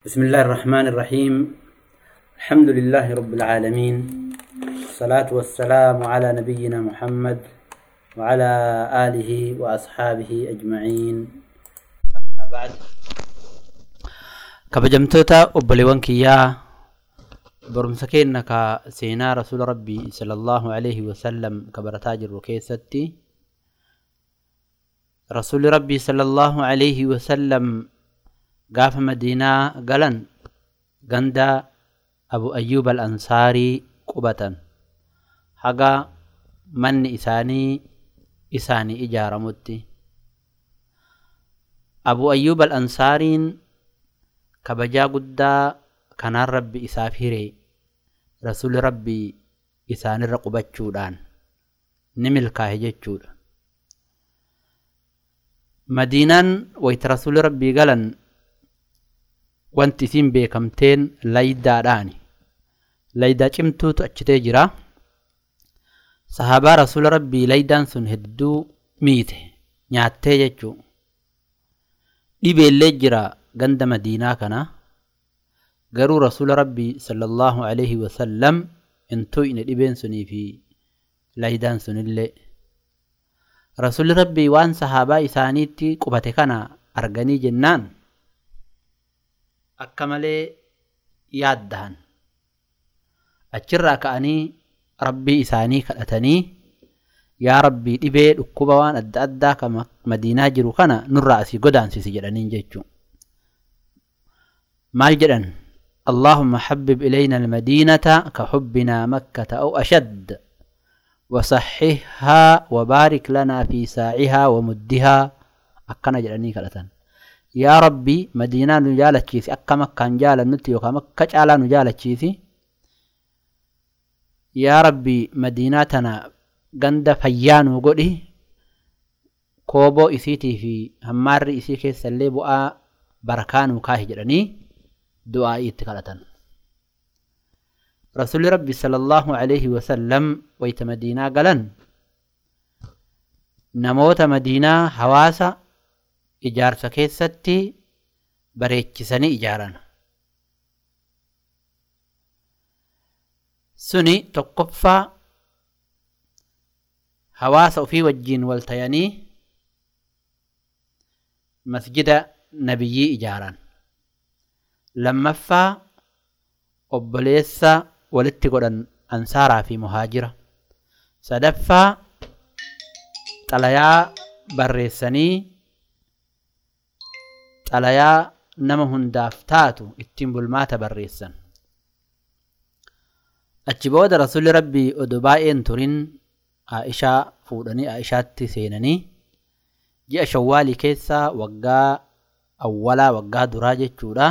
بسم الله الرحمن الرحيم. الحمد لله رب العالمين. الصلاة والسلام على نبينا محمد وعلى آله وأصحابه أجمعين. بعد. كبا جمتوتا أبليوان كيا برمسكين سينا رسول ربي صلى الله عليه وسلم كبرتاج الركيستي. رسول ربي صلى الله عليه وسلم wasallam gaafa madiinaa galan ganda abu ayyub al ansaarii qubatan haga manni isaanii isaanii ijaaramutti abu ayyub al ansaariin kabajaa guddaa kanaan rabbi isaaf hire rasuli rabbii isaanirra qubachuudhaan ni milkaahe jechuudha madiinaan wanti isiin beekamteen laydaadhaani. Laydaa cimtuutu achitee jira. Sahaabaa rasula rabbii laydaan sun hedduu miite nyaattee jechuu. Dhibeellee jira ganda madiinaa kana. Garuu rasula rabbii sallallahu alaihi wasallam hin tuyne dhibeen sunii fi laydaan sunillee. Rasuli rabbii waan sahaabaa isaaniitti qubate kana arganii jennaan akka malee yaaddahan achirraa ka'anii rabbii isaanii kadhatanii yaa rabbii dhibee dhukkuba waan adda addaa ka madiinaa jiru kana nurraa asii godaansisi jedhaniin jechuu maal jedhan اللهم حبب إلينا المدينة كحبنا مكة أو أشد وصححها وبارك لنا في ساعها ومدها أكنا جلني كالتان يا ربي مدينة نجالة شيسي أكا مكة نجالة نتي وكا مكة جالا نجالة شيسي يا ربي مدينتنا غند فيان وقولي كوبو إسيتي في همار إسي كيس اللي بؤا بركان جلني du'aa'ii itti kadhatan rasuli rabbi sallallahu alaihi wasallam wayta madiinaa galan namoota madiinaa hawaasa ijaarsa keessatti bareechisanii ijaaran suni tokkoffaa hawaasa ofii wajjiin wal tayanii masjida nabiyyii ijaaran lammaffaa obboleessa walitti godhan ansaaraa fi muhaajira sadaffaa xalayaa barreessanii xalayaa nama hundaaf taatu ittiin bulmaata barreessan achi booda rasuli rabbii odoo baay'een turin aishaa fuudhanii aishaatti seenanii ji'a shawwaalii keessaa waggaa awwalaa waggaa duraa jechuudha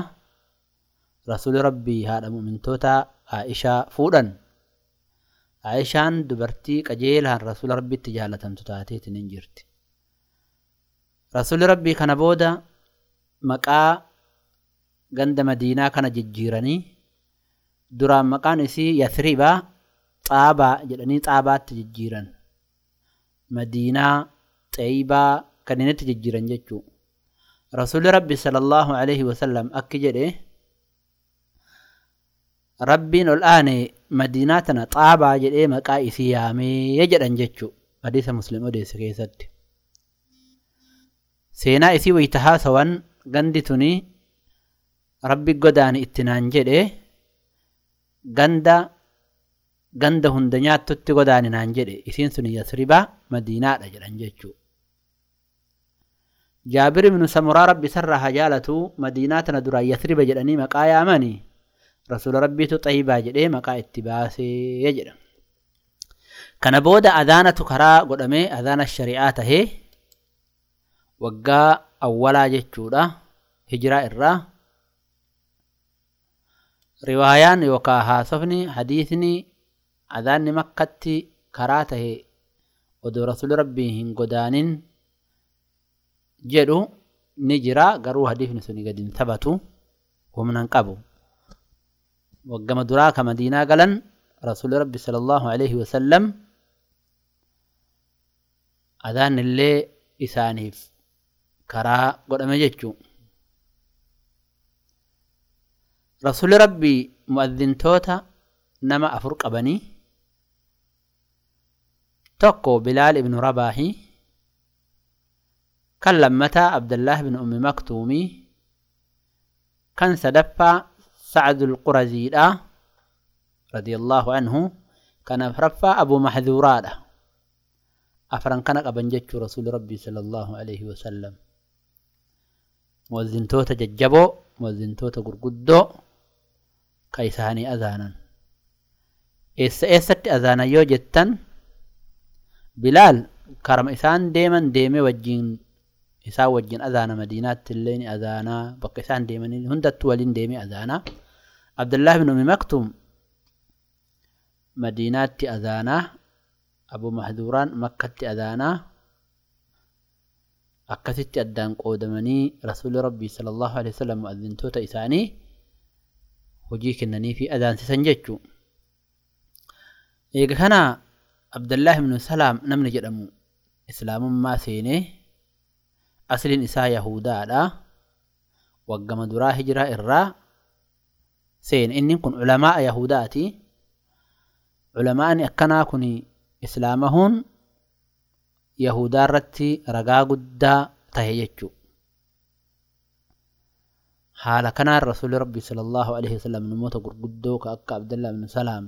rasuli rabbii haadha mu'mintoota aishaa fuudhan aishaan dubartii qajeelaan rasula rabbitti jaalatamtu taateetin hin jirti rasuli rabbii kana booda maqaa ganda madiinaa kana jijjiiranii duraan maqaan isii yasribaa xaabaa jedhanii xaabaatti jijjiiran madiinaa xeeybaa kanninitti jijjiiran jechuu rasuli rabbi sallallahu alaihi wasallam akki jedhe rabbiin ol aane madiinaa tana xaabaa jedhee maqaa isii yaamee jedhan jechuu hadiisa muslim odeesse keessatti seenaa isii wayta haasawan gandi tuni rabbi godaani itti jedhe ganda ganda hunda nyaattutti godaani naan jedhe isiin sun yasribaa madiinaadha jedhan jechuu jaabir ibnu samuraa rabbi isarraa haa jaalatu madiinaa tana duraan yasriba jedhanii maqaa yaamanii rasuula rabbiitu xayyibaa jedhee maqaa itti baasee jedha kana booda adaanatu karaa godhamee adaana shari'aa tahee waggaa awwalaa jechuudha hijiraa irraa riwaayaan yookaa haasofni hadiisni adaanni makkatti karaa tahe odoo rasuuli rabbii hin godaanin jedhu ni jira garuu hadiisni suni gadi hin taphatu humnan qabu waggama duraa ka madiinaa galan rasuli rabbi sallallahu alaihi wasallam adaan illee isaaniif karaa godhame jechuu. رسول ربي مؤذن توتا نما أفرق أبني توكو بلال ابن رباحي كلم متى عبد الله بن أم مكتومي كان سدفا سعد القرزي رضي الله عنه كان فرفا أبو محذورات أفرن كان أبن رسول ربي صلى الله توتا ججبو مؤذن توتا قرقدو كيساني أذانا إيسا إيسا أذانا يو جتن بلال كرم إسان ديما ديمي وجين إسا وجين أذانا مدينة اللين أذانا بق إسان ديما هندت ولين ديمي أذانا عبد الله بن أم مكتوم مدينة أذانا أبو محذوران مكة أذانا akkasitti addaan qoodamanii rasuulli rabbii sallallahu alaihi wasallam mu'adhintoota isaanii hojii kennanii fi adaansisan jechuu eega kana abdallah ibnu salaam namni jedhamu islaamummaa seenee asliin isaa yahudaadha waggama duraa hijiraa irraa seene inni kun ulamaa yahudaati ulamaani akkanaa kun islaamahuun yahudaa irratti ragaa guddaa tahe jechuu haala kanaan rasuuli rabbi sallallahu alaihi wasallam namoota gurguddoo ka akka abdallah ibn salaam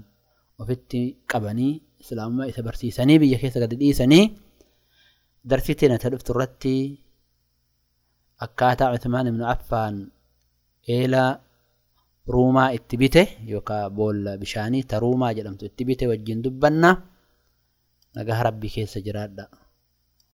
ofitti qabanii islaamummaa isa barsiisanii biyya keessa gadi dhiisanii darsii teena ta dhuftu irratti akkaataa Uthmaan ibn Affaan eela ruumaa itti bite yookaan boolla bishaanii ta ruumaa jedhamtu itti bite wajjin dubbanna nagaa rabbii keessa jiraadha.